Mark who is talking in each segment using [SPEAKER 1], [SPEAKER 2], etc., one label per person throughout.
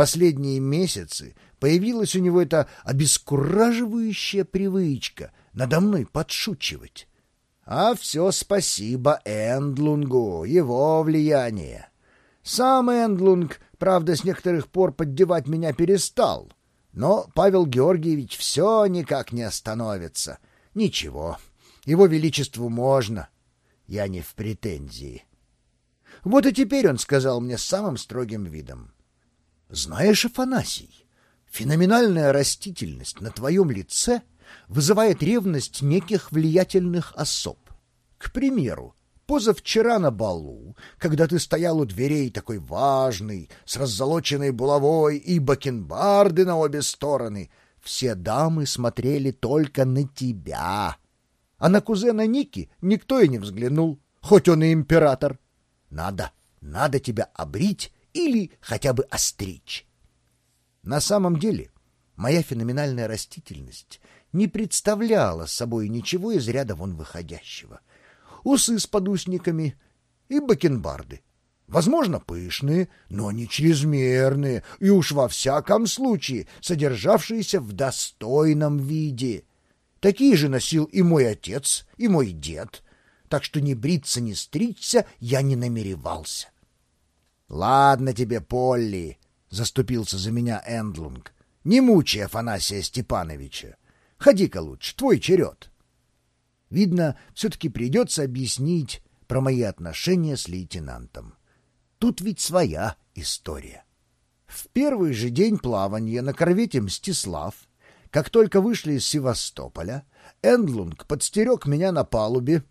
[SPEAKER 1] последние месяцы появилась у него эта обескураживающая привычка надо мной подшучивать. А все спасибо Эндлунгу, его влияние. Сам Эндлунг, правда, с некоторых пор поддевать меня перестал. Но Павел Георгиевич все никак не остановится. Ничего, его величеству можно. Я не в претензии. Вот и теперь он сказал мне самым строгим видом. «Знаешь, Афанасий, феноменальная растительность на твоем лице вызывает ревность неких влиятельных особ. К примеру, позавчера на балу, когда ты стоял у дверей такой важный, с раззолоченной булавой и бакенбарды на обе стороны, все дамы смотрели только на тебя. А на кузена Ники никто и не взглянул, хоть он и император. Надо, надо тебя обрить или хотя бы остричь. На самом деле, моя феноменальная растительность не представляла собой ничего из ряда вон выходящего. Усы с подусниками и бакенбарды. Возможно, пышные, но не чрезмерные, и уж во всяком случае содержавшиеся в достойном виде. Такие же носил и мой отец, и мой дед, так что ни бриться, ни стричься я не намеревался. — Ладно тебе, Полли, — заступился за меня Эндлунг, — не мучай Афанасия Степановича. Ходи-ка лучше, твой черед. Видно, все-таки придется объяснить про мои отношения с лейтенантом. Тут ведь своя история. В первый же день плавания на корвете «Мстислав», как только вышли из Севастополя, Эндлунг подстерег меня на палубе,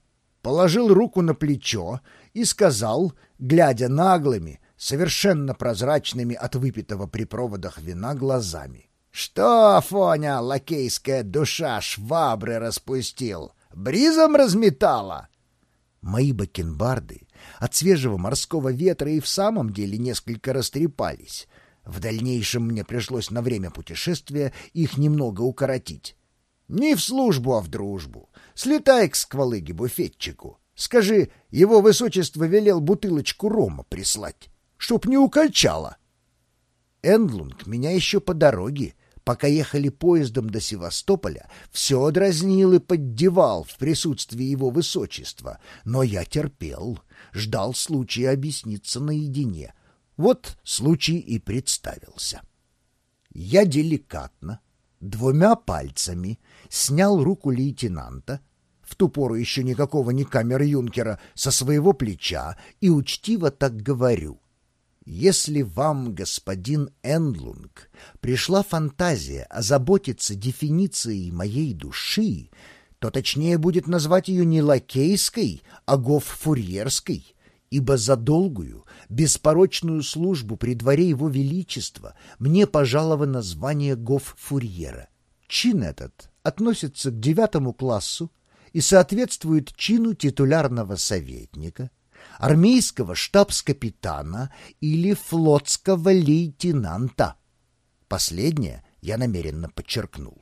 [SPEAKER 1] положил руку на плечо и сказал, глядя наглыми, совершенно прозрачными от выпитого при проводах вина глазами. «Что, Афоня, лакейская душа швабры распустил? Бризом разметала?» Мои бакенбарды от свежего морского ветра и в самом деле несколько растрепались. В дальнейшем мне пришлось на время путешествия их немного укоротить. Не в службу, а в дружбу. Слетай к сквалыге-буфетчику. Скажи, его высочество велел бутылочку рома прислать, чтоб не укольчало. Эндлунг меня еще по дороге, пока ехали поездом до Севастополя, все дразнил и поддевал в присутствии его высочества, но я терпел, ждал случая объясниться наедине. Вот случай и представился. Я деликатно, двумя пальцами снял руку лейтенанта, в ту пору еще никакого не камер-юнкера, со своего плеча и учтиво так говорю. Если вам, господин Энлунг, пришла фантазия озаботиться дефиницией моей души, то точнее будет назвать ее не лакейской, а гоффурьерской, ибо за долгую, беспорочную службу при дворе его величества мне пожаловано звание гоффурьера. Чин этот относится к девятому классу и соответствует чину титулярного советника, армейского штабс-капитана или флотского лейтенанта. Последнее я намеренно подчеркнул.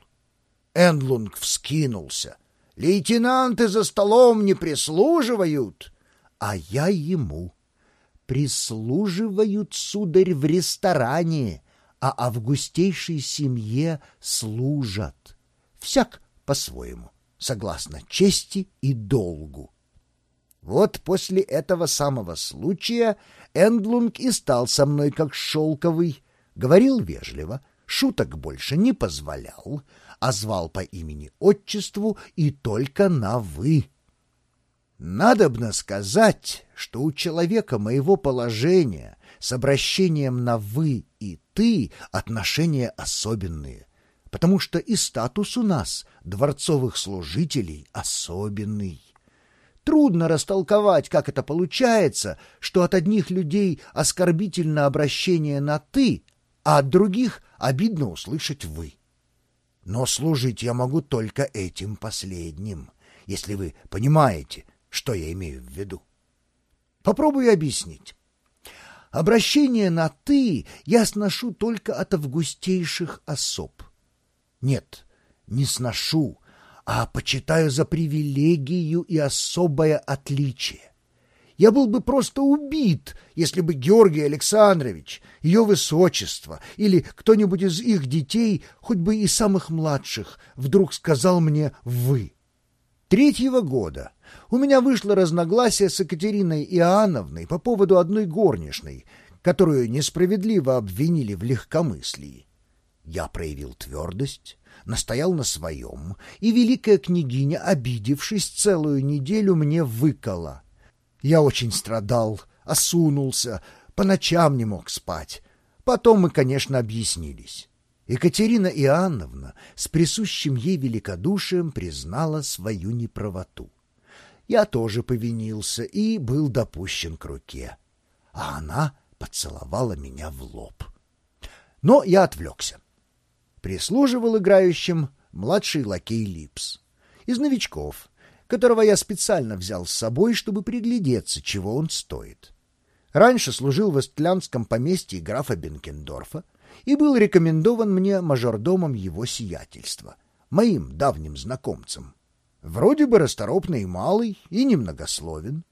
[SPEAKER 1] Эндлунг вскинулся. «Лейтенанты за столом не прислуживают!» А я ему. «Прислуживают, сударь, в ресторане, а августейшей семье служат. Всяк по-своему, согласно чести и долгу». Вот после этого самого случая Эндлунг и стал со мной как шелковый, говорил вежливо, шуток больше не позволял, а звал по имени-отчеству и только на «вы». Надобно сказать, что у человека моего положения с обращением на «вы» и «ты» отношения особенные, потому что и статус у нас, дворцовых служителей, особенный. Трудно растолковать, как это получается, что от одних людей оскорбительно обращение на «ты», а от других обидно услышать «вы». Но служить я могу только этим последним, если вы понимаете, что я имею в виду. Попробую объяснить. Обращение на «ты» я сношу только от августейших особ. Нет, не сношу, а почитаю за привилегию и особое отличие. Я был бы просто убит, если бы Георгий Александрович, ее высочество или кто-нибудь из их детей, хоть бы и самых младших, вдруг сказал мне «вы». Третьего года у меня вышло разногласие с Екатериной Иоанновной по поводу одной горничной, которую несправедливо обвинили в легкомыслии. Я проявил твердость, настоял на своем, и великая княгиня, обидевшись целую неделю, мне выкола — я очень страдал, осунулся, по ночам не мог спать. Потом мы, конечно, объяснились. Екатерина Иоанновна с присущим ей великодушием признала свою неправоту. Я тоже повинился и был допущен к руке. А она поцеловала меня в лоб. Но я отвлекся. Прислуживал играющим младший лакей Липс. Из новичков — которого я специально взял с собой, чтобы приглядеться, чего он стоит. Раньше служил в эстлянском поместье графа Бенкендорфа и был рекомендован мне мажордомом его сиятельства, моим давним знакомцем. Вроде бы расторопный и малый, и немногословен.